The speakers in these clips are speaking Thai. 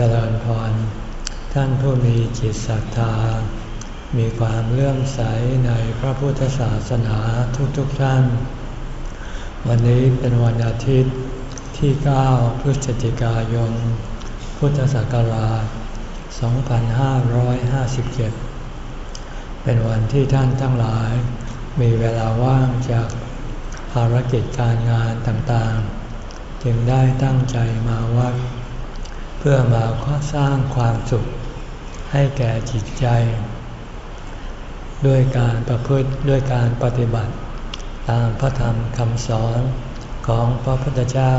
เจริญพร ท่านผู้มีจิตศรัทธา มีความเลื่อมใสในพระพุทธศาสนาทุกๆทท่าน วันนี้เป็นวันอาทิตย์ที่ 9 พฤศจิกายน พุทธศักราช 2557 เป็นวันที่ท่านทั้งหลาย มีเวลาว่างจากภารกิจการงานต่างๆ จึงได้ตั้งใจมาวัด เพื่อมาสร้างความสุขให้แก่จิตใจ ด้วยการประพฤติด้วยการปฏิบัติ ตามพระธรรมคำสอนของพระพุทธเจ้า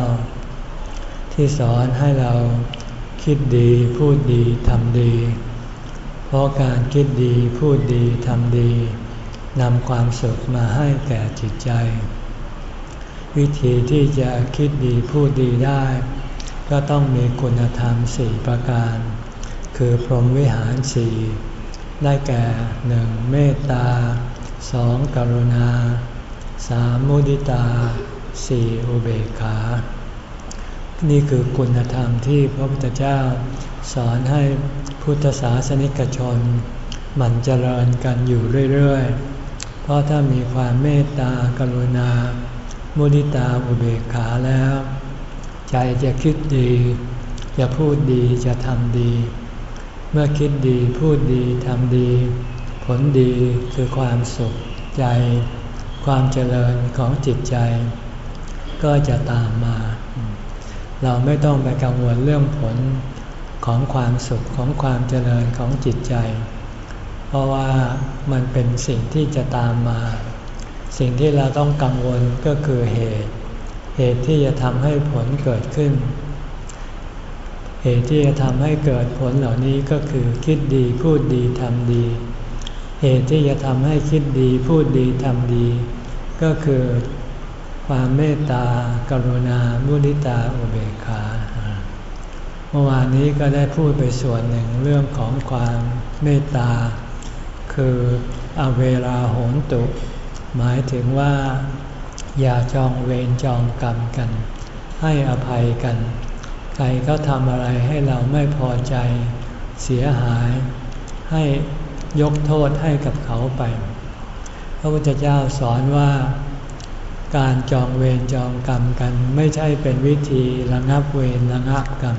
ที่สอนให้เราคิดดีพูดดีทำดี เพราะการคิดดีพูดดีทำดีนำความสุขมาให้แก่จิตใจ วิธีที่จะคิดดีพูดดีได้ ก็ต้องมีคุณธรรมสี่ประการ คือพรหมวิหารสี่ได้แก่หนึ่งเมตตาสองกรุณาสามมุดิตาสี่อุเบกขา นี่คือคุณธรรมที่พระพุทธเจ้า สอนให้พุทธศาสนิกชน หมั่นเจริญกันอยู่เรื่อยๆ เพราะถ้ามีความเมตตากรุณา มุดิตาอุเบกขาแล้ว ใจจะคิดดี จะพูดดีจะทำดี เมื่อคิดดีพูดดีทำดี ผลดีคือความสุขใจ ความเจริญของจิตใจ ก็จะตามมา เราไม่ต้องไปกังวลเรื่องผลของความสุขของความเจริญของจิตใจ เพราะว่ามันเป็นสิ่งที่จะตามมา สิ่งที่เราต้องกังวลก็คือเหตุ เหตุที่จะทำให้ผลเกิดขึ้น เหตุที่จะทำให้เกิดผลเหล่านี้ก็คือคิดดีพูดดีทำดี เหตุที่จะทำให้คิดดีพูดดีทำดี ก็คือความเมตตากรุณามุนิตาอุเบกขาเมื่อวานนี้ก็ได้พูดไปส่วนหนึ่งเรื่องของความเมตตา คืออเวราโหนตุ หมายถึงว่า อย่าจองเวรจองกรรมกัน ให้อภัยกัน ใครก็ทำอะไรให้เราไม่พอใจ เสียหาย ให้ยกโทษให้กับเขาไป พระพุทธเจ้าสอนว่าการจองเวรจองกรรมกันไม่ใช่เป็นวิธีระงับเวรระงับกรรม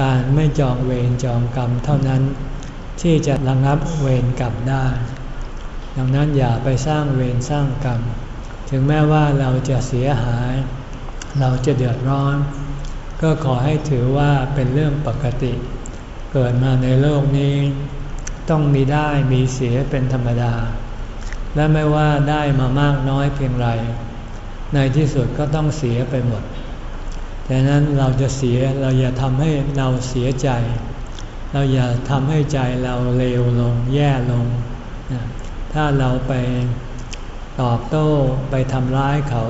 การไม่จองเวรจองกรรมเท่านั้น ที่จะระงับเวรกรรมได้ ดังนั้นอย่าไปสร้างเวรสร้างกรรม ถึงแม้ว่าเราจะเสียหาย เราจะเดือดร้อน ก็ขอให้ถือว่าเป็นเรื่องปกติ เกิดมาในโลกนี้ ต้องมีได้มีเสียเป็นธรรมดา และไม่ว่าได้มามากน้อยเพียงไร ในที่สุดก็ต้องเสียไปหมดดังนั้นเราจะเสียเราอย่าทำให้เราเสียใจ เราอย่าทำให้ใจเราเลวลงแย่ลง ถ้าเราไป ตอบโต้ไปทำร้ายเขา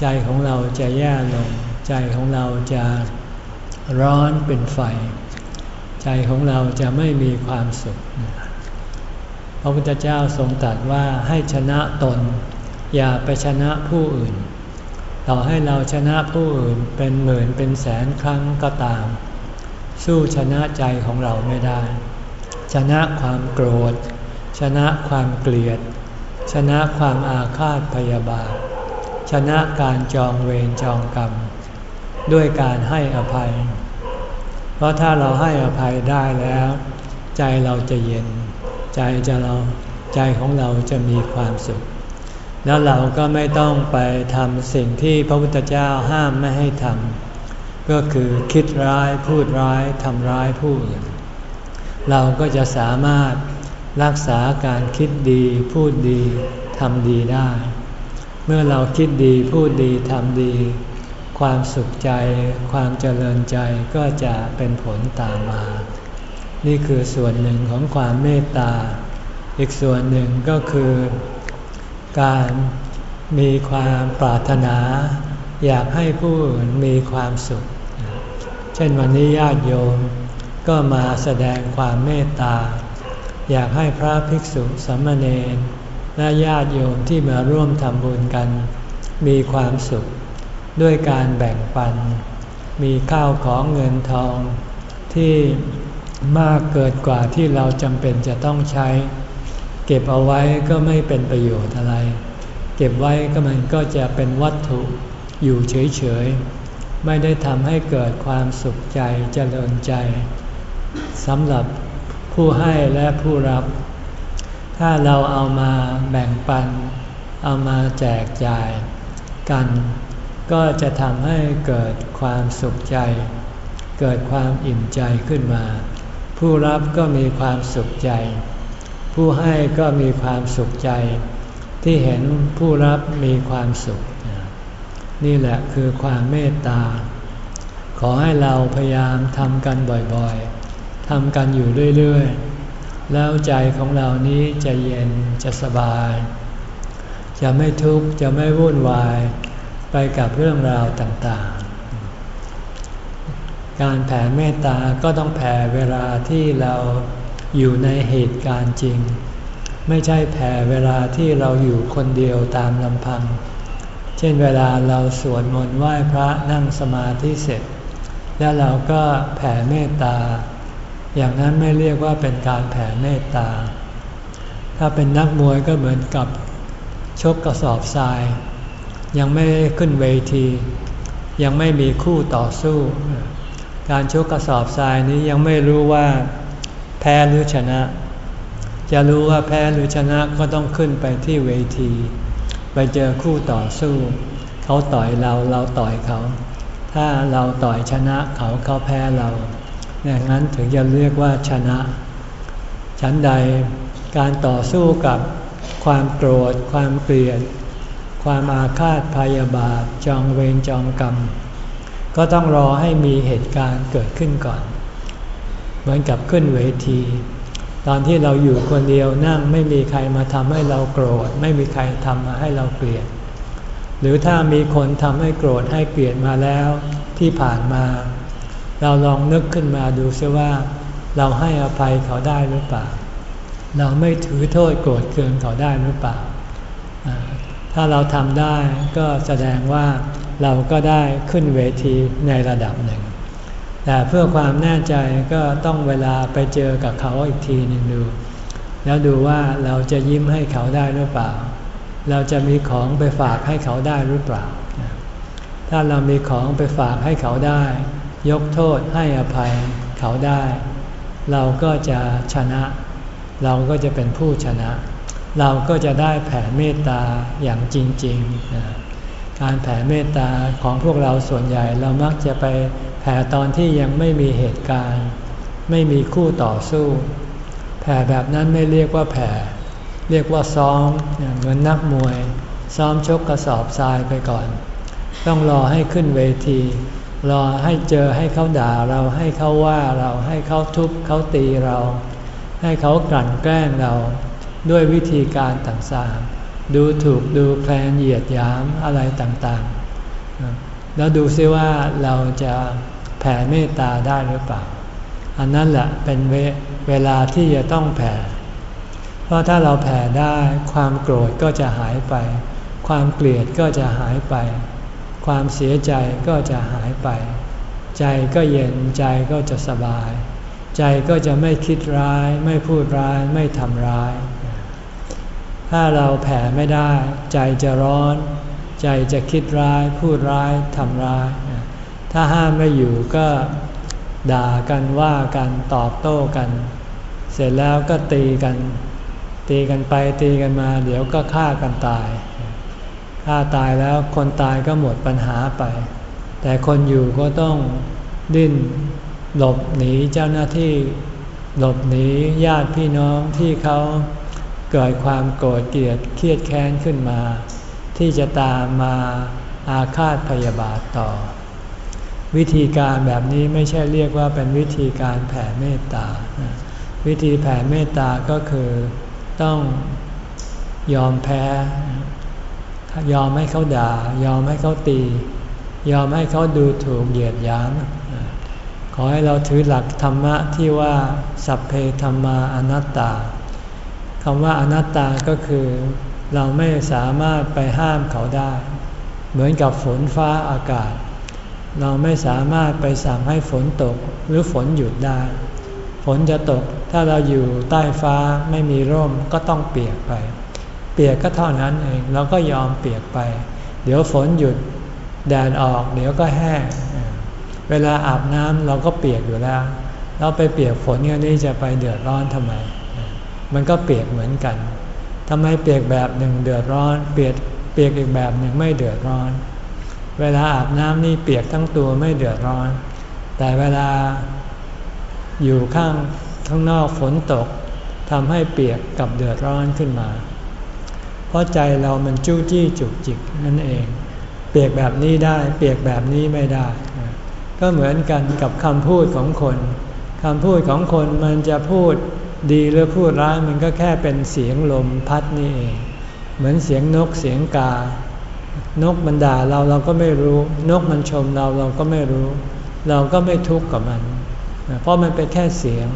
ใจของเราจะแย่ลง ใจของเราจะร้อนเป็นไฟ ใจของเราจะไม่มีความสุข พระพุทธเจ้าทรงตรัสว่าให้ชนะตน อย่าไปชนะผู้อื่น ต่อให้เราชนะผู้อื่นเป็นหมื่นเป็นแสนครั้งก็ตาม สู้ชนะใจของเราไม่ได้ ชนะความโกรธ ชนะความเกลียด ชนะความอาฆาตพยาบาท ชนะการจองเวรจองกรรม ด้วยการให้อภัย เพราะถ้าเราให้อภัยได้แล้ว ใจเราจะเย็น ใจจะเราใจของเราจะมีความสุข แล้วเราก็ไม่ต้องไปทำสิ่งที่พระพุทธเจ้าห้ามไม่ให้ทำก็คือคิดร้ายพูดร้ายทำร้ายผู้อื่นเราก็จะสามารถ รักษาการคิดดีพูดดีทำดีได้ เมื่อเราคิดดีพูดดีทำดี ความสุขใจ ความเจริญใจก็จะเป็นผลตามมา นี่คือส่วนหนึ่งของความเมตตา อีกส่วนหนึ่งก็คือ การมีความปรารถนา อยากให้ผู้อื่นมีความสุข เช่นวันนี้ญาติโยมก็มาแสดงความเมตตา อยากให้พระภิกษุสามเณรและญาติโยมที่มาร่วมทำบุญกัน มีความสุขด้วยการแบ่งปัน มีข้าวของเงินทอง ที่มากเกิดกว่าที่เราจำเป็นจะต้องใช้ เก็บเอาไว้ก็ไม่เป็นประโยชน์อะไร เก็บไว้ก็มันก็จะเป็นวัตถุอยู่เฉยๆ ไม่ได้ทำให้เกิดความสุขใจเจริญใจสำหรับ ผู้ให้และผู้รับ ถ้าเราเอามาแบ่งปัน เอามาแจกจ่ายกัน ก็จะทำให้เกิดความสุขใจ เกิดความอิ่มใจขึ้นมา ผู้รับก็มีความสุขใจ ผู้ให้ก็มีความสุขใจ ที่เห็นผู้รับมีความสุข นี่แหละคือความเมตตา ขอให้เราพยายามทำกันบ่อยๆ ทำกันอยู่เรื่อยๆ แล้วใจของเรานี้จะเย็นจะสบาย จะไม่ทุกข์จะไม่วุ่นวายไปกับเรื่องราวต่างๆ การแผ่เมตตาก็ต้องแผ่เวลาที่เราอยู่ในเหตุการณ์จริง ไม่ใช่แผ่เวลาที่เราอยู่คนเดียวตามลำพัง เช่นเวลาเราสวดมนต์ไหว้พระนั่งสมาธิเสร็จ แล้วเราก็แผ่เมตตา อย่างนั้นไม่เรียกว่าเป็นการแผ่เมตตา ถ้าเป็นนักมวยก็เหมือนกับชกกระสอบทราย ยังไม่ขึ้นเวที ยังไม่มีคู่ต่อสู้ การชกกระสอบทรายนี้ยังไม่รู้ว่าแพ้หรือชนะ จะรู้ว่าแพ้หรือชนะก็ต้องขึ้นไปที่เวที ไปเจอคู่ต่อสู้ เขาต่อยเราเราต่อยเขา ถ้าเราต่อยชนะเขาเขาแพ้เรา อย่างนั้นถึงจะเรียกว่าชนะชั้นใดการต่อสู้กับความโกรธ ความเกลียด ความอาฆาตพยาบาท จองเวรจองกรรม ก็ต้องรอให้มีเหตุการณ์เกิดขึ้นก่อน เหมือนกับขึ้นเวที ตอนที่เราอยู่คนเดียวนั่งไม่มีใครมาทำให้เราโกรธ ไม่มีใครทำมาให้เราเกลียด หรือถ้ามีคนทำให้โกรธให้เกลียดมาแล้วที่ผ่านมา เราลองนึกขึ้นมาดูซิว่า เราให้อภัยเขาได้หรือเปล่า เราไม่ถือโทษโกรธเคืองเขาได้หรือเปล่า ถ้าเราทำได้ก็แสดงว่าเราก็ได้ขึ้นเวทีในระดับหนึ่ง แต่เพื่อความแน่ใจก็ต้องเวลาไปเจอกับเขาอีกทีหนึ่งดู แล้วดูว่าเราจะยิ้มให้เขาได้หรือเปล่า เราจะมีของไปฝากให้เขาได้หรือเปล่า ถ้าเรามีของไปฝากให้เขาได้ ยกโทษให้อภัยเขาได้ เราก็จะชนะ เราก็จะเป็นผู้ชนะ เราก็จะได้แผ่เมตตาอย่างจริงๆ การแผ่เมตตาของพวกเราส่วนใหญ่เรามักจะไปแผ่ตอนที่ยังไม่มีเหตุการณ์ ไม่มีคู่ต่อสู้ แผ่แบบนั้นไม่เรียกว่าแผ่ เรียกว่าซ้อมเหมือนนักมวย ซ้อมชกกระสอบทรายไปก่อน ต้องรอให้ขึ้นเวที รอให้เจอให้เขาด่าเราให้เขาว่าเราให้เขาทุบเขาตีเรา ให้เขากลั่นแกล้งเรา ด้วยวิธีการต่างๆ ดูถูกดูแคลนเหยียดหยามอะไรต่างๆ แล้วดูซิว่าเราจะแผ่เมตตาได้หรือเปล่า อันนั้นแหละเป็นเวเวลาที่จะต้องแผ่ เพราะถ้าเราแผ่ได้ความโกรธก็จะหายไป ความเกลียดก็จะหายไป ความเสียใจก็จะหายไป ใจก็เย็นใจก็จะสบาย ใจก็จะไม่คิดร้าย ไม่พูดร้ายไม่ทำร้าย ถ้าเราแผ่ไม่ได้ ใจจะร้อน ใจจะคิดร้าย พูดร้ายทำร้าย ถ้าห้ามไม่อยู่ก็ด่ากันว่ากันตอบโต้กัน เสร็จแล้วก็ตีกัน ตีกันไปตีกันมา เดี๋ยวก็ฆ่ากันตาย ฆ่าตายแล้วคนตายก็หมดปัญหาไป แต่คนอยู่ก็ต้องดิ้นหลบหนีเจ้าหน้าที่ หลบหนีญาติพี่น้องที่เขาเกิดความโกรธเกลียดเครียดแค้นขึ้นมา ที่จะตามมาอาฆาตพยาบาทต่อ วิธีการแบบนี้ไม่ใช่เรียกว่าเป็นวิธีการแผ่เมตตา วิธีแผ่เมตตาก็คือต้องยอมแพ้ ยอมให้เขาด่า ยอมให้เขาตี ยอมให้เขาดูถูกเหยียดหยาม ขอให้เราถือหลักธรรมะที่ว่าสัพเพธรรมาอนัตตาคำว่าอนัตตาก็คือเราไม่สามารถไปห้ามเขาได้ เหมือนกับฝนฟ้าอากาศ เราไม่สามารถไปสั่งให้ฝนตกหรือฝนหยุดได้ ฝนจะตกถ้าเราอยู่ใต้ฟ้าไม่มีร่มก็ต้องเปียกไป เปียกก็เท่านั้นเองเราก็ยอมเปียกไป เดี๋ยวฝนหยุดแดดออก เดี๋ยวก็แห้ง เวลาอาบน้ำเราก็เปียกอยู่แล้ว เราไปเปียกฝนกันนี้จะไปเดือดร้อนทำไม มันก็เปียกเหมือนกันทำไมเปียกแบบหนึ่งเดือดร้อน เปียกเปียกอีกแบบหนึ่งไม่เดือดร้อน เวลาอาบน้ำนี่เปียกทั้งตัวไม่เดือดร้อน แต่เวลาอยู่ข้างข้างนอกฝนตกทำให้เปียกกับเดือดร้อนขึ้นมา เพราะใจเรามันจู้จี้จุกจิกนั่นเอง เปียกแบบนี้ได้ เปียกแบบนี้ไม่ได้ ก็เหมือนกันกับคำพูดของคนคำพูดของคนมันจะพูดดีหรือพูดร้ายมันก็แค่เป็นเสียงลมพัดนี่เอง เหมือนเสียงนกเสียงกา นกมันด่าเราเราก็ไม่รู้ นกมันชมเราเราก็ไม่รู้ เราก็ไม่ทุกข์กับมัน เพราะมันเป็นแค่เสียง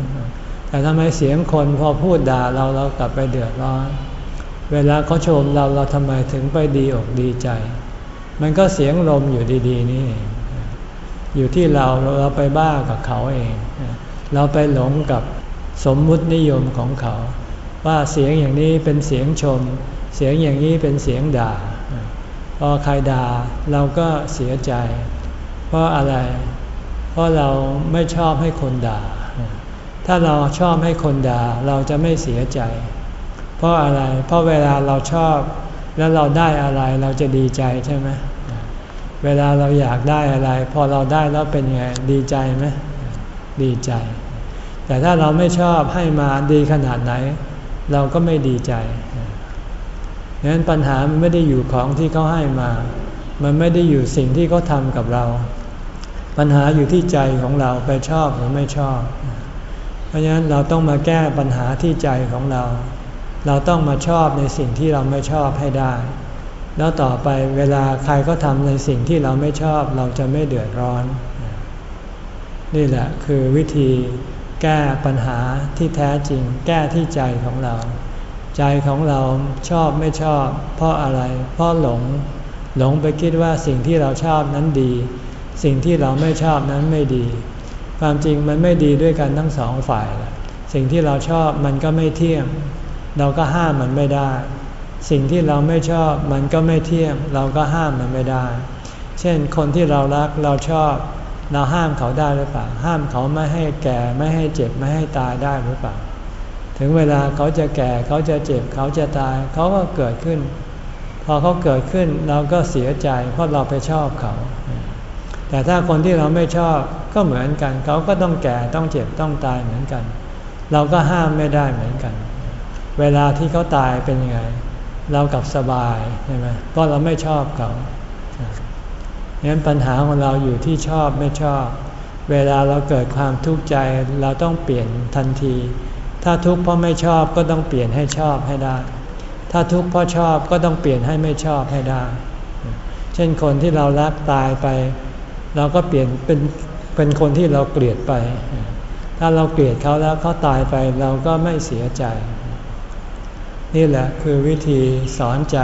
แต่ทำไมเสียงคนพอพูดด่าเราเรากลับไปเดือดร้อน เวลาเขาชมเราเราทำไมถึงไปดีอกดีใจ มันก็เสียงลมอยู่ดี ๆ นี่ อยู่ที่เราเราไปบ้ากับเขาเอง เราไปหลงกับสมมุตินิยมของเขา ว่าเสียงอย่างนี้เป็นเสียงชม เสียงอย่างนี้เป็นเสียงด่า พอใครด่าเราก็เสียใจ เพราะอะไร เพราะเราไม่ชอบให้คนด่า ถ้าเราชอบให้คนด่าเราจะไม่เสียใจ เพราะอะไร เพราะเวลาเราชอบแล้วเราได้อะไรเราจะดีใจใช่ไหมเวลาเราอยากได้อะไร พอเราได้แล้วเป็นไงดีใจไหมดีใจ แต่ถ้าเราไม่ชอบให้มาดีขนาดไหน เราก็ไม่ดีใจดังนั้นปัญหามันไม่ได้อยู่ของที่เขาให้มา มันไม่ได้อยู่สิ่งที่เขาทำกับเรา ปัญหาอยู่ที่ใจของเราไปชอบหรือไม่ชอบ เพราะฉะนั้นเราต้องมาแก้ปัญหาที่ใจของเรา เราต้องมาชอบในสิ่งที่เราไม่ชอบให้ได้ แล้วต่อไปเวลาใครก็ทำในสิ่งที่เราไม่ชอบเราจะไม่เดือดร้อน นี่แหละคือวิธีแก้ปัญหาที่แท้จริง แก้ที่ใจของเรา ใจของเราชอบไม่ชอบ เพราะอะไร เพราะหลง หลงไปคิดว่าสิ่งที่เราชอบนั้นดี สิ่งที่เราไม่ชอบนั้นไม่ดี ความจริงมันไม่ดีด้วยกันทั้งสองฝ่าย สิ่งที่เราชอบมันก็ไม่เที่ยง เราก็ห้ามมันไม่ได้ สิ่งที่เราไม่ชอบมันก็ไม่เที่ยง เราก็ห้ามมันไม่ได้ เช่นคนที่เรารักเราชอบ เราห้ามเขาได้หรือเปล่า ห้ามเขาไม่ให้แก่ไม่ให้เจ็บไม่ให้ตายได้หรือเปล่า ถึงเวลาเขาจะแก่เขาจะเจ็บเขาจะตาย เขาก็เกิดขึ้น พอเขาเกิดขึ้นเราก็เสียใจ เพราะเราไปชอบเขา แต่ถ้าคนที่เราไม่ชอบก็เหมือนกัน เขาก็ต้องแก่ต้องเจ็บต้องตายเหมือนกัน เราก็ห้ามไม่ได้เหมือนกัน เวลาที่เขาตายเป็นยังไง เรากับสบายใช่ไหมเพราะเราไม่ชอบเขางั้นปัญหาของเราอยู่ที่ชอบไม่ชอบ เวลาเราเกิดความทุกข์ใจเราต้องเปลี่ยนทันที ถ้าทุกข์เพราะไม่ชอบก็ต้องเปลี่ยนให้ชอบให้ได้ ถ้าทุกข์เพราะชอบก็ต้องเปลี่ยนให้ไม่ชอบให้ได้ เช่นคนที่เรารักตายไป เราก็เปลี่ยนเป็นเป็นคนที่เราเกลียดไป ถ้าเราเกลียดเขาแล้วเขาตายไปเราก็ไม่เสียใจ นี่แหละคือวิธีสอนใจ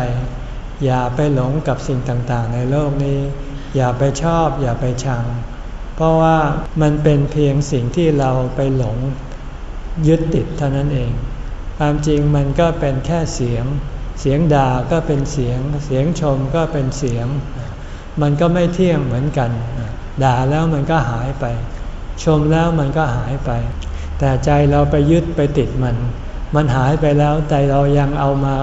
อย่าไปหลงกับสิ่งต่างๆ ในโลกนี้ อย่าไปชอบ อย่าไปชัง เพราะว่ามันเป็นเพียงสิ่งที่เราไปหลงยึดติดเท่านั้นเอง ความจริงมันก็เป็นแค่เสียง เสียงด่าก็เป็นเสียง เสียงชมก็เป็นเสียง มันก็ไม่เที่ยงเหมือนกัน ด่าแล้วมันก็หายไป ชมแล้วมันก็หายไป แต่ใจเราไปยึดไปติดมัน มันหายไปแล้วแต่เรายังเอามา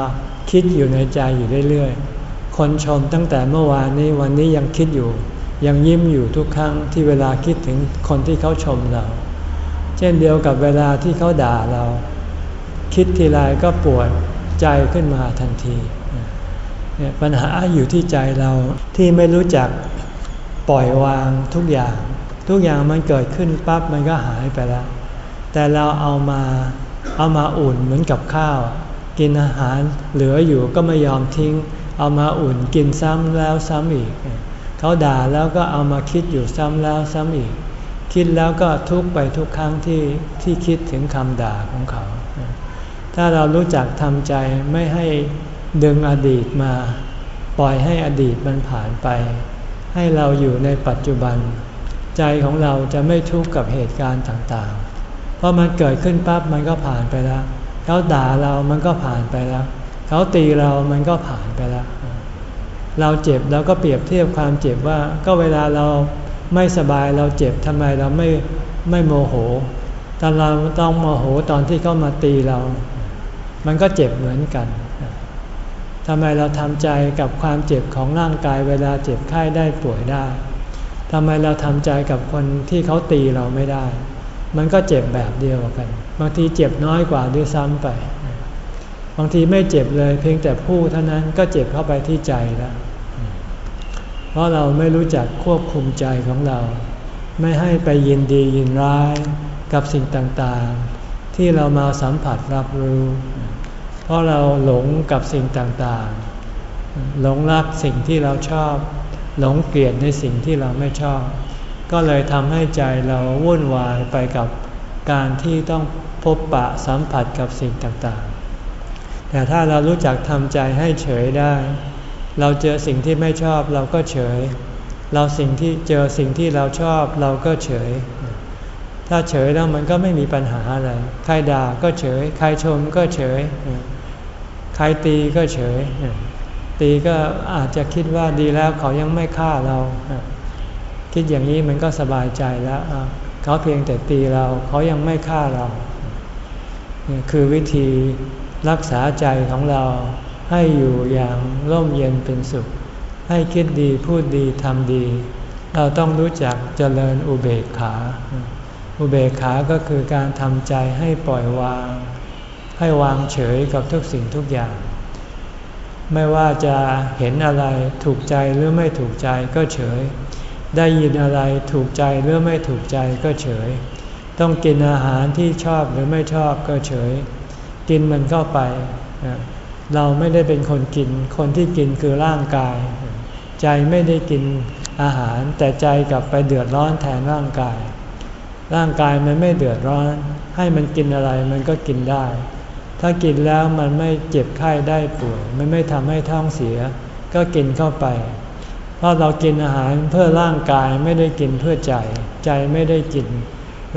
คิดอยู่ในใจอยู่เรื่อยๆ คนชมตั้งแต่เมื่อวานนี้วันนี้ยังคิดอยู่ ยังยิ้มอยู่ทุกครั้งที่เวลาคิดถึงคนที่เขาชมเรา เช่นเดียวกับเวลาที่เขาด่าเรา คิดทีไรก็ปวดใจขึ้นมาทันทีเนี่ยปัญหาอยู่ที่ใจเราที่ไม่รู้จักปล่อยวางทุกอย่าง ทุกอย่างมันเกิดขึ้นปั๊บมันก็หายไปแล้ว แต่เราเอามา เอามาอุ่นเหมือนกับข้าว กินอาหารเหลืออยู่ก็ไม่ยอมทิ้ง เอามาอุ่นกินซ้ำแล้วซ้ำอีก เขาด่าแล้วก็เอามาคิดอยู่ซ้ำแล้วซ้ำอีก คิดแล้วก็ทุกไปทุกครั้งที่ที่คิดถึงคำด่าของเขา ถ้าเรารู้จักทำใจไม่ให้ดึงอดีตมา ปล่อยให้อดีตมันผ่านไป ให้เราอยู่ในปัจจุบัน ใจของเราจะไม่ทุกข์กับเหตุการณ์ต่าง ราะมันเกิดขึ้นปั๊บมันก็ผ่านไปแล้ว เขาด่าเรามันก็ผ่านไปแล้ว เขาตีเรามันก็ผ่านไปแล้ว เราเจ็บเราก็เปรียบเทียบความเจ็บว่า ก็เวลาเราไม่สบายเราเจ็บทำไมเราไม่ไม่โมโหตอนเราต้องโมโหตอนที่เขามาตีเรา มันก็เจ็บเหมือนกันทำไมเราทำใจกับความเจ็บของร่างกายเวลาเจ็บไข้ได้ป่วยได้ทำไมเราทำใจกับคนที่เขาตีเราไม่ได้ มันก็เจ็บแบบเดียวกัน บางทีเจ็บน้อยกว่าด้วยซ้ำไป บางทีไม่เจ็บเลย เพียงแต่พูดเท่านั้นก็เจ็บเข้าไปที่ใจแล้วเพราะเราไม่รู้จักควบคุมใจของเรา ไม่ให้ไปยินดียินร้ายกับสิ่งต่างๆ ที่เรามาสัมผัสรับรู้ เพราะเราหลงกับสิ่งต่างๆ หลงรักสิ่งที่เราชอบ หลงเกลียดในสิ่งที่เราไม่ชอบ ก็เลยทำให้ใจเราวุ่นวายไปกับการที่ต้องพบปะสัมผัสกับสิ่งต่างๆ แต่ถ้าเรารู้จักทำใจให้เฉยได้ เราเจอสิ่งที่ไม่ชอบเราก็เฉย เราสิ่งที่เจอสิ่งที่เราชอบเราก็เฉย ถ้าเฉยแล้วมันก็ไม่มีปัญหาอะไร ใครด่าก็เฉย ใครชมก็เฉย ใครตีก็เฉย ตีก็อาจจะคิดว่าดีแล้วเขายังไม่ฆ่าเรา คิดอย่างนี้มันก็สบายใจแล้วเขาเพียงแต่ตีเราเขายังไม่ฆ่าเราคือวิธีรักษาใจของเราให้อยู่อย่างร่มเย็นเป็นสุข ให้คิดดีพูดดีทำดี เราต้องรู้จักเจริญอุเบกขา อุเบกขาก็คือการทำใจให้ปล่อยวาง ให้วางเฉยกับทุกสิ่งทุกอย่าง ไม่ว่าจะเห็นอะไรถูกใจหรือไม่ถูกใจก็เฉย ได้ยินอะไรถูกใจหรือไม่ถูกใจก็เฉย ต้องกินอาหารที่ชอบหรือไม่ชอบก็เฉย กินมันเข้าไป เราไม่ได้เป็นคนกิน คนที่กินคือร่างกาย ใจไม่ได้กินอาหารแต่ใจกลับไปเดือดร้อนแทนร่างกาย ร่างกายมันไม่เดือดร้อน ให้มันกินอะไรมันก็กินได้ ถ้ากินแล้วมันไม่เจ็บไข้ได้ป่วย มันไม่ทำให้ท้องเสีย ก็กินเข้าไป ราะเรากินอาหารเพื่อร่างกายไม่ได้กินเพื่อใจ ใจไม่ได้กิน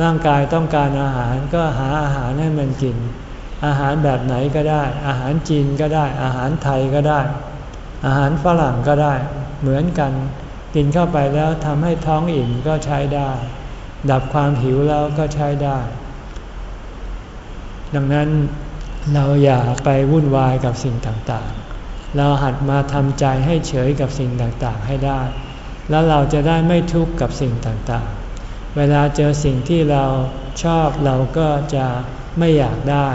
ร่างกายต้องการอาหารก็หาอาหารให้มันกิน อาหารแบบไหนก็ได้ อาหารจีนก็ได้ อาหารไทยก็ได้ อาหารฝรั่งก็ได้ เหมือนกัน กินเข้าไปแล้วทำให้ท้องอิ่มก็ใช้ได้ ดับความหิวแล้วก็ใช้ได้ ดังนั้นเราอย่าไปวุ่นวายกับสิ่งต่างๆ เราหัดมาทำใจให้เฉยกับสิ่งต่างๆให้ได้ แล้วเราจะได้ไม่ทุกข์กับสิ่งต่างๆ เวลาเจอสิ่งที่เราชอบเราก็จะไม่อยากได้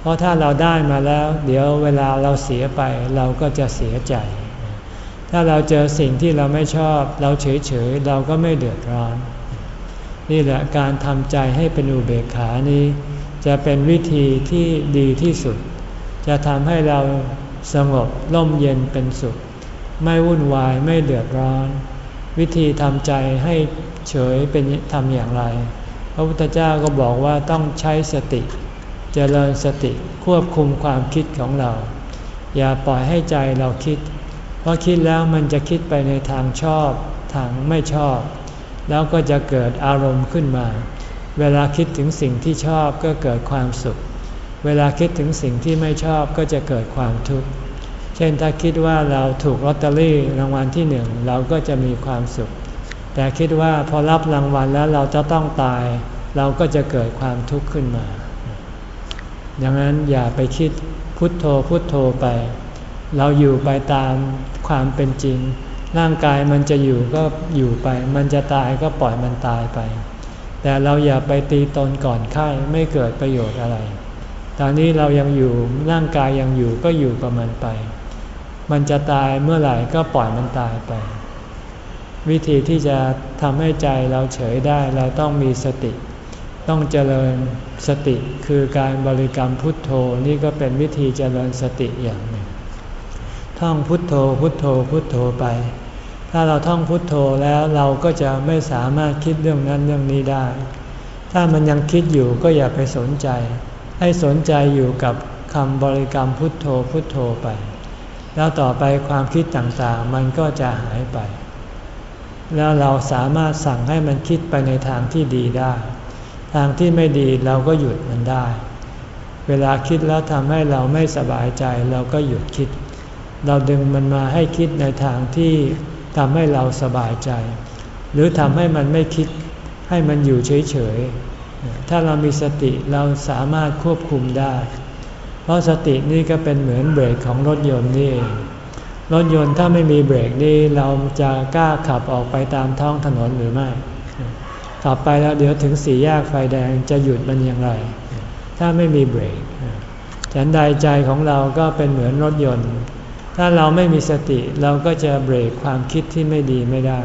เพราะถ้าเราได้มาแล้ว เดี๋ยวเวลาเราเสียไปเราก็จะเสียใจ ถ้าเราเจอสิ่งที่เราไม่ชอบ เราเฉยๆเราก็ไม่เดือดร้อน นี่แหละการทำใจให้เป็นอุเบกขานี้ จะเป็นวิธีที่ดีที่สุด จะทำให้เรา สงบร่มเย็นเป็นสุข ไม่วุ่นวายไม่เดือดร้อน วิธีทำใจให้เฉยเป็นทำอย่างไร พระพุทธเจ้าก็บอกว่าต้องใช้สติจเจริญสติควบคุมความคิดของเรา อย่าปล่อยให้ใจเราคิด เพราะคิดแล้วมันจะคิดไปในทางชอบทางไม่ชอบ แล้วก็จะเกิดอารมณ์ขึ้นมา เวลาคิดถึงสิ่งที่ชอบก็เกิดความสุข เวลาคิดถึงสิ่งที่ไม่ชอบก็จะเกิดความทุกข์ เช่นถ้าคิดว่าเราถูกลอตเตอรี่รางวัลที่หนึ่งเราก็จะมีความสุข แต่คิดว่าพอรับรางวัลแล้วเราจะต้องตาย เราก็จะเกิดความทุกข์ขึ้นมา ดังนั้นอย่าไปคิดพุทโธพุทโธไป เราอยู่ไปตามความเป็นจริง ร่างกายมันจะอยู่ก็อยู่ไป มันจะตายก็ปล่อยมันตายไป แต่เราอย่าไปตีตนก่อนไข้ไม่เกิดประโยชน์อะไร ตอนนี้เรายังอยู่ร่างกายยังอยู่ก็อยู่กับมันไป มันจะตายเมื่อไหร่ก็ปล่อยมันตายไป วิธีที่จะทำให้ใจเราเฉยได้เราต้องมีสติ ต้องเจริญสติคือการบริกรรมพุทโธนี่ก็เป็นวิธีเจริญสติอย่างหนึ่ง ท่องพุทโธพุทโธพุทโธไป ถ้าเราท่องพุทโธแล้วเราก็จะไม่สามารถคิดเรื่องนั้นเรื่องนี้ได้ ถ้ามันยังคิดอยู่ก็อย่าไปสนใจ ให้สนใจอยู่กับคำบริกรรมพุทโธพุทโธไป แล้วต่อไปความคิดต่างๆ มันก็จะหายไป แล้วเราสามารถสั่งให้มันคิดไปในทางที่ดีได้ ทางที่ไม่ดีเราก็หยุดมันได้ เวลาคิดแล้วทำให้เราไม่สบายใจเราก็หยุดคิด เราดึงมันมาให้คิดในทางที่ทำให้เราสบายใจ หรือทำให้มันไม่คิดให้มันอยู่เฉยๆ ถ้าเรามีสติเราสามารถควบคุมได้ เพราะสตินี่ก็เป็นเหมือนเบรกของรถยนต์นี่รถยนต์ถ้าไม่มีเบรกนี่เราจะกล้าขับออกไปตามท้องถนนหรือไม่ขับไปแล้วเดี๋ยวถึงสี่แยกไฟแดงจะหยุดมันอย่างไร ถ้าไม่มีเบรกฉันใดใจของเราก็เป็นเหมือนรถยนต์ ถ้าเราไม่มีสติเราก็จะเบรกความคิดที่ไม่ดีไม่ได้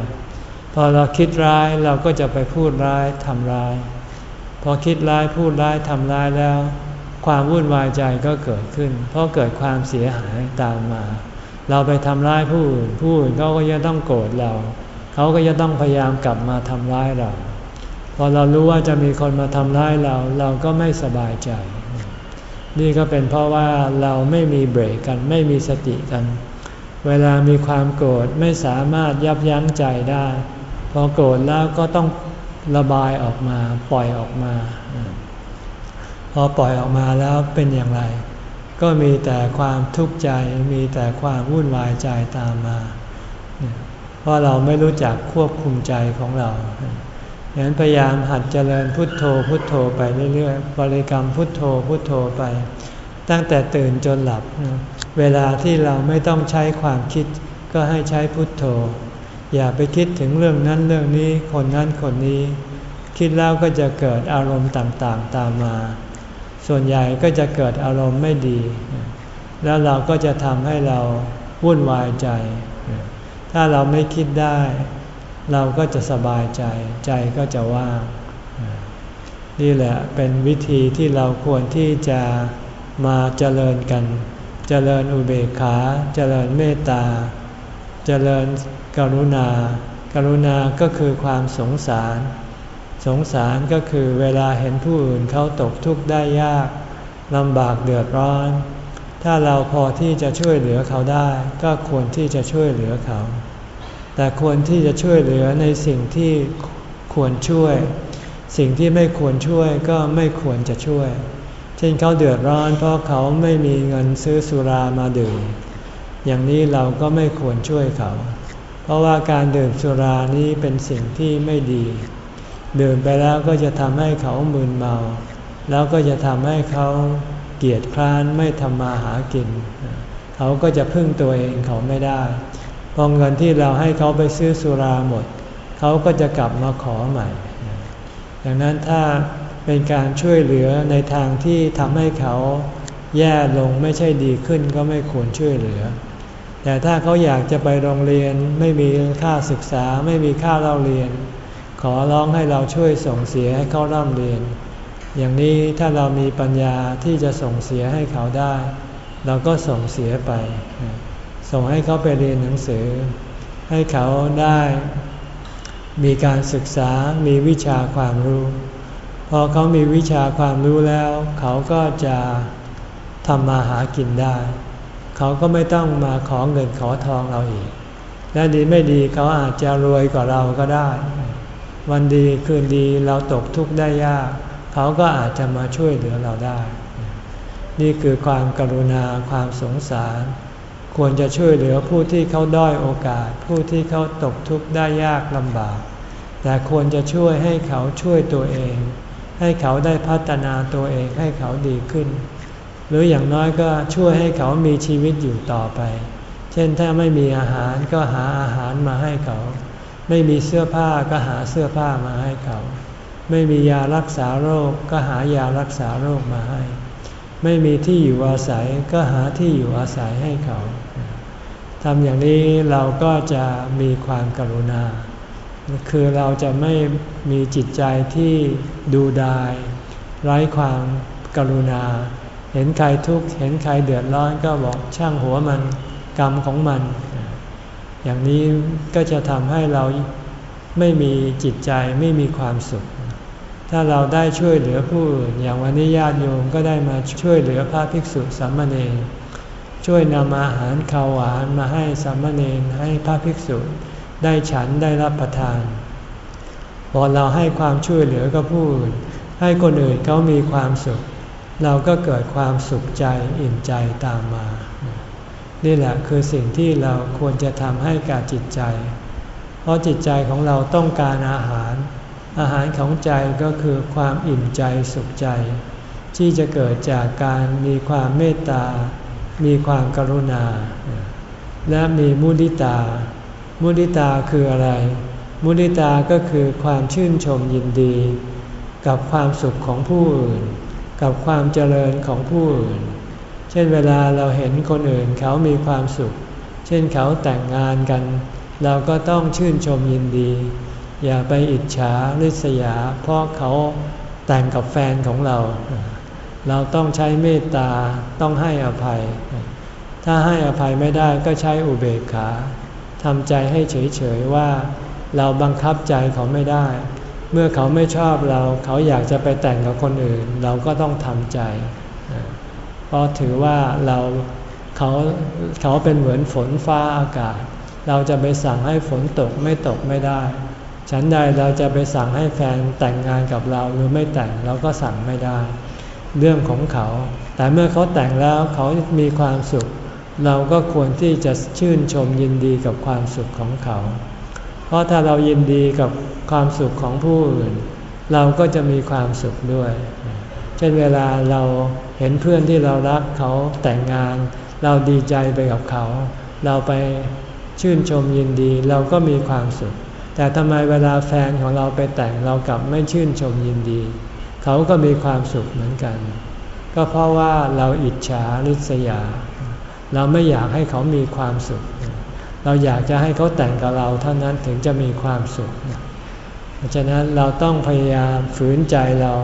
พอเราคิดร้ายเราก็จะไปพูดร้ายทำร้าย พอคิดร้ายพูดร้ายทำร้ายแล้ว ความวุ่นวายใจก็เกิดขึ้น เพราะเกิดความเสียหายตามมา เราไปทำร้ายผู้อื่นผู้อื่นเขาก็จะต้องโกรธเรา เขาก็จะต้องพยายามกลับมาทำร้ายเรา พอเรารู้ว่าจะมีคนมาทำร้ายเรา เราก็ไม่สบายใจ นี่ก็เป็นเพราะว่าเราไม่มีเบรกกันไม่มีสติกัน เวลามีความโกรธไม่สามารถยับยั้งใจได้ พอโกรธแล้วก็ต้อง ระบายออกมาปล่อยออกมา พอปล่อยออกมาแล้วเป็นอย่างไร ก็มีแต่ความทุกข์ใจมีแต่ความวุ่นวายใจตามมา เพราะเราไม่รู้จักควบคุมใจของเราฉะนั้นพยายามหัดเจริญพุทโธพุทโธไปเรื่อยๆ บริกรรมพุทโธพุทโธไป ตั้งแต่ตื่นจนหลับ เวลาที่เราไม่ต้องใช้ความคิดก็ให้ใช้พุทโธ อย่าไปคิดถึงเรื่องนั้นเรื่องนี้คนนั้นคนนี้ คิดแล้วก็จะเกิดอารมณ์ต่างๆตามมา ส่วนใหญ่ก็จะเกิดอารมณ์ไม่ดี แล้วเราก็จะทำให้เราวุ่นวายใจ ถ้าเราไม่คิดได้ เราก็จะสบายใจ ใจก็จะว่างนี่แหละเป็นวิธีที่เราควรที่จะมาเจริญกัน เจริญอุเบกขา เจริญเมตตา เจริญกรุณา กรุณาก็คือความสงสาร สงสารก็คือเวลาเห็นผู้อื่นเขาตกทุกข์ได้ยากลำบากเดือดร้อน ถ้าเราพอที่จะช่วยเหลือเขาได้ ก็ควรที่จะช่วยเหลือเขา แต่ควรที่จะช่วยเหลือในสิ่งที่ควรช่วย สิ่งที่ไม่ควรช่วยก็ไม่ควรจะช่วย เช่นเขาเดือดร้อนเพราะเขาไม่มีเงินซื้อสุรามาดื่ม อย่างนี้เราก็ไม่ควรช่วยเขา เพราะว่าการดื่มสุรานี้เป็นสิ่งที่ไม่ดี ดื่มไปแล้วก็จะทำให้เขามึนเมา แล้วก็จะทำให้เขาเกียจคร้านไม่ทำมาหากิน เขาก็จะพึ่งตัวเองเขาไม่ได้พอเงินที่เราให้เขาไปซื้อสุราหมด เขาก็จะกลับมาขอใหม่ ดังนั้นถ้าเป็นการช่วยเหลือในทางที่ทำให้เขาแย่ลงไม่ใช่ดีขึ้นก็ไม่ควรช่วยเหลือ แต่ถ้าเขาอยากจะไปโรงเรียนไม่มีค่าศึกษาไม่มีค่าเล่าเรียน ขอร้องให้เราช่วยส่งเสียให้เขาร่ำเรียน อย่างนี้ถ้าเรามีปัญญาที่จะส่งเสียให้เขาได้ เราก็ส่งเสียไป ส่งให้เขาไปเรียนหนังสือ ให้เขาได้ มีการศึกษามีวิชาความรู้ พอเขามีวิชาความรู้แล้ว เขาก็จะทำมาหากินได้ เขาก็ไม่ต้องมาขอเงินขอทองเราอีก และดีไม่ดีเขาอาจจะรวยกว่าเราก็ได้ วันดีคืนดีเราตกทุกข์ได้ยาก เขาก็อาจจะมาช่วยเหลือเราได้ นี่คือความกรุณาความสงสาร ควรจะช่วยเหลือผู้ที่เขาด้อยโอกาส ผู้ที่เขาตกทุกข์ได้ยากลำบาก แต่ควรจะช่วยให้เขาช่วยตัวเอง ให้เขาได้พัฒนาตัวเองให้เขาดีขึ้น หรืออย่างน้อยก็ช่วยให้เขามีชีวิตอยู่ต่อไป เช่นถ้าไม่มีอาหารก็หาอาหารมาให้เขา ไม่มีเสื้อผ้าก็หาเสื้อผ้ามาให้เขา ไม่มียารักษาโรคก็หายารักษาโรคมาให้ ไม่มีที่อยู่อาศัยก็หาที่อยู่อาศัยให้เขาทำอย่างนี้เราก็จะมีความกรุณา คือเราจะไม่มีจิตใจที่ดูดาย ไร้ความกรุณา เห็นใครทุกข์เห็นใครเดือดร้อนก็บอกช่างหัวมันกรรมของมัน อย่างนี้ก็จะทำให้เราไม่มีจิตใจไม่มีความสุข ถ้าเราได้ช่วยเหลือผู้อื่นอย่างวันนี้ญาติโยมก็ได้มาช่วยเหลือพระภิกษุสามเณรช่วยนำอาหารข้าวหวานมาให้สามเณรให้พระภิกษุได้ฉันได้รับประทาน พอเราให้ความช่วยเหลือก็พูดให้คนอื่นเขามีความสุข เราก็เกิดความสุขใจอิ่มใจตามมา นี่แหละคือสิ่งที่เราควรจะทำให้กับจิตใจ เพราะจิตใจของเราต้องการอาหาร อาหารของใจก็คือความอิ่มใจสุขใจ ที่จะเกิดจากการมีความเมตตา มีความกรุณา และมีมุทิตา มุทิตาคืออะไร มุนิตาก็คือความชื่นชมยินดี กับความสุขของผู้อื่น กับความเจริญของผู้อื่น เช่นเวลาเราเห็นคนอื่นเขามีความสุข เช่นเขาแต่งงานกัน เราก็ต้องชื่นชมยินดี อย่าไปอิจฉาริษยา เพราะเขาแต่งกับแฟนของเรา เราต้องใช้เมตตาต้องให้อภัย ถ้าให้อภัยไม่ได้ก็ใช้อุเบกขาทำใจให้เฉยๆว่า เราบังคับใจเขาไม่ได้ เมื่อเขาไม่ชอบเรา เขาอยากจะไปแต่งกับคนอื่น เราก็ต้องทำใจ เพราะถือว่าเราเขาเขาเป็นเหมือนฝนฟ้าอากาศ เราจะไปสั่งให้ฝนตกไม่ตกไม่ได้ ฉันใดเราจะไปสั่งให้แฟนแต่งงานกับเราหรือไม่แต่งเราก็สั่งไม่ได้ เรื่องของเขา แต่เมื่อเขาแต่งแล้วเขามีความสุข เราก็ควรที่จะชื่นชมยินดีกับความสุขของเขา ราะถ้าเรายินดีกับความสุขของผู้อื่น เราก็จะมีความสุขด้วย เช่นเวลาเราเห็นเพื่อนที่เรารักเขาแต่งงาน เราดีใจไปกับเขา เราไปชื่นชมยินดีเราก็มีความสุข แต่ทำไมเวลาแฟนของเราไปแต่งเรากลับไม่ชื่นชมยินดี เขาก็มีความสุขเหมือนกัน ก็เพราะว่าเราอิจฉาริษยา เราไม่อยากให้เขามีความสุข เราอยากจะให้เขาแต่งกับเราเท่านั้นถึงจะมีความสุข เพราะฉะนั้นเราต้องพยายามฝืนใจเรา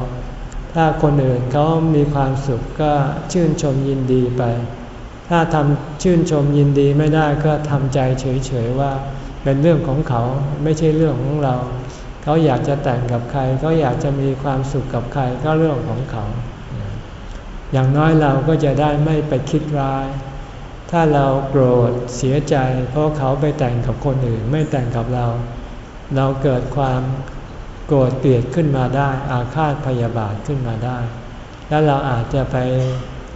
ถ้าคนอื่นเขามีความสุขก็ชื่นชมยินดีไป ถ้าทำชื่นชมยินดีไม่ได้ก็ทำใจเฉยๆว่าเป็นเรื่องของเขาไม่ใช่เรื่องของเรา เขาอยากจะแต่งกับใครเขาอยากจะมีความสุขกับใครก็เรื่องของเขา อย่างน้อยเราก็จะได้ไม่ไปคิดร้าย ถ้าเราโกรธเสียใจ เพราะเขาไปแต่งกับคนอื่นไม่แต่งกับเรา เราเกิดความโกรธเกลียดขึ้นมาได้ อาฆาตพยาบาทขึ้นมาได้ แล้วเราอาจจะไป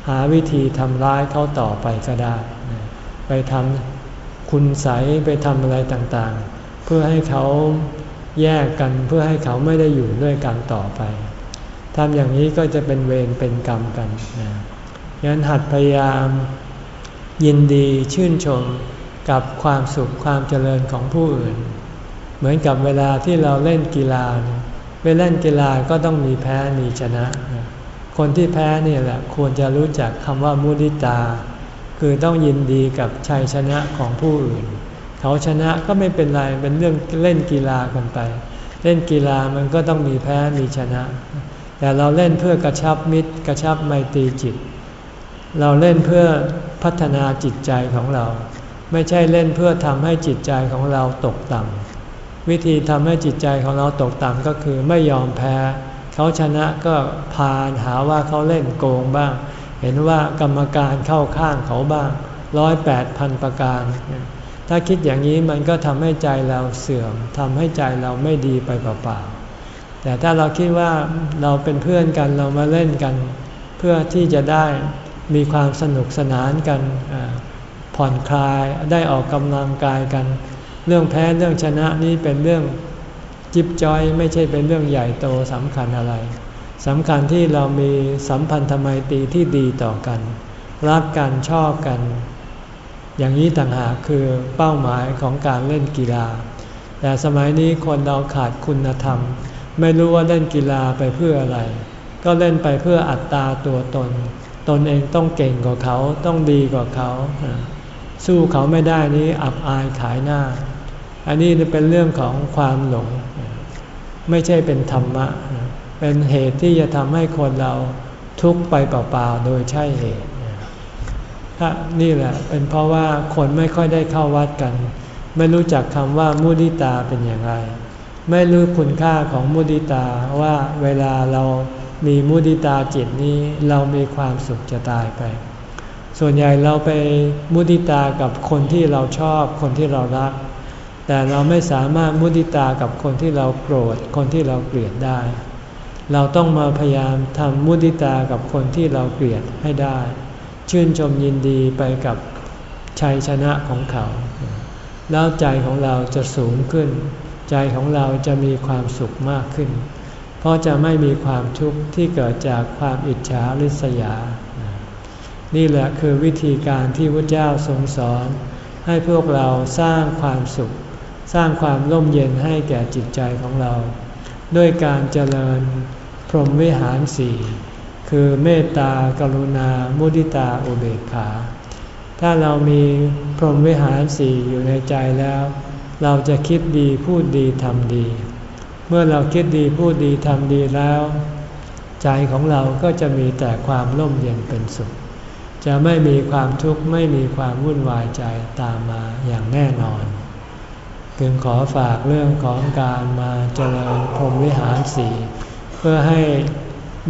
หาวิธีทำร้ายเขาต่อไปก็ได้ ไปทำคุณใสไปทำอะไรต่างๆ เพื่อให้เขาแยกกันเพื่อให้เขาไม่ได้อยู่ด้วยกันต่อไปทำอย่างนี้ก็จะเป็นเวรเป็นกรรมกันยันหัดพยายาม ยินดีชื่นชมกับความสุขความเจริญของผู้อื่น เหมือนกับเวลาที่เราเล่นกีฬาไปเล่นกีฬาก็ต้องมีแพ้มีชนะ คนที่แพ้เนี่ยแหละควรจะรู้จักคำว่ามุดิตา คือต้องยินดีกับชัยชนะของผู้อื่น เขาชนะก็ไม่เป็นไร เป็นเรื่องเล่นกีฬากันไป เล่นกีฬามันก็ต้องมีแพ้มีชนะ แต่เราเล่นเพื่อกระชับมิตร กระชับไมตรีจิต เราเล่นเพื่อ พัฒนาจิตใจของเรา ไม่ใช่เล่นเพื่อทำให้จิตใจของเราตกต่ำวิธีทำให้จิตใจของเราตกต่ำก็คือไม่ยอมแพ้ เขาชนะก็พานหาว่าเขาเล่นโกงบ้าง เห็นว่ากรรมการเข้าข้างเขาบ้างร้อยแปดพันประการ ถ้าคิดอย่างนี้มันก็ทำให้ใจเราเสื่อมทำให้ใจเราไม่ดีไปเปล่าๆแต่ถ้าเราคิดว่าเราเป็นเพื่อนกันเรามาเล่นกัน เพื่อที่จะได้ มีความสนุกสนานกันผ่อนคลายได้ออกกำลังกายกัน เรื่องแพ้เรื่องชนะนี้เป็นเรื่องจิบจอยไม่ใช่เป็นเรื่องใหญ่โตสำคัญอะไรสำคัญที่เรามีสัมพันธไมตรีที่ดีต่อกัน รักกันชอบกัน อย่างนี้ต่างหากคือเป้าหมายของการเล่นกีฬา แต่สมัยนี้คนเราขาดคุณธรรม ไม่รู้ว่าเล่นกีฬาไปเพื่ออะไร ก็เล่นไปเพื่ออัตตาตัวตน ตนเองต้องเก่งกว่าเขาต้องดีกว่าเขา สู้เขาไม่ได้นี้อับอายขายหน้า อันนี้เป็นเรื่องของความหลง ไม่ใช่เป็นธรรมะ เป็นเหตุที่จะทำให้คนเราทุกข์ไปเปล่าๆโดยใช่เหตุถ้านี่แหละเป็นเพราะว่าคนไม่ค่อยได้เข้าวัดกัน ไม่รู้จักคำว่ามุดิตาเป็นอย่างไร ไม่รู้คุณค่าของมุดิตาว่าเวลาเรา มีมุติตาจิตนี้เรามีความสุขจะตายไป ส่วนใหญ่เราไปมุติตากับคนที่เราชอบคนที่เรารัก แต่เราไม่สามารถมุติตากับคนที่เราโกรธ คนที่เราเกลียดได้ เราต้องมาพยายามทำมุติตากับคนที่เราเกลียดให้ได้ ชื่นชมยินดีไปกับชัยชนะของเขา แล้วใจของเราจะสูงขึ้น ใจของเราจะมีความสุขมากขึ้น เพราะจะไม่มีความทุกข์ที่เกิดจากความอิจฉาริษยา นี่แหละคือวิธีการที่พระเจ้าทรงสอน ให้พวกเราสร้างความสุข สร้างความร่มเย็นให้แก่จิตใจของเรา ด้วยการเจริญพรหมวิหารสี่คือเมตตากรุณา มุทิตาอุเบกขา ถ้าเรามีพรหมวิหารสี่อยู่ในใจแล้ว เราจะคิดดีพูดดีทำดีเมื่อเราคิดดีพูดดีทำดีแล้ว ใจของเราก็จะมีแต่ความร่มเย็นเป็นสุข จะไม่มีความทุกข์ไม่มีความวุ่นวายใจตามมาอย่างแน่นอน จึงขอฝากเรื่องของการมาเจริญพรหมวิหารสีเพื่อให้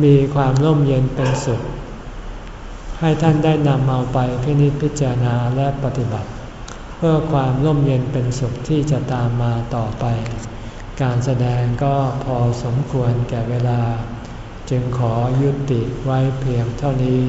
มีความร่มเย็นเป็นสุข ให้ท่านได้นำเอาไปพินิจพิจารณาและปฏิบัติ เพื่อความร่มเย็นเป็นสุขที่จะตามมาต่อไป การแสดงก็พอสมควรแก่เวลา จึงขอยุติไว้เพียงเท่านี้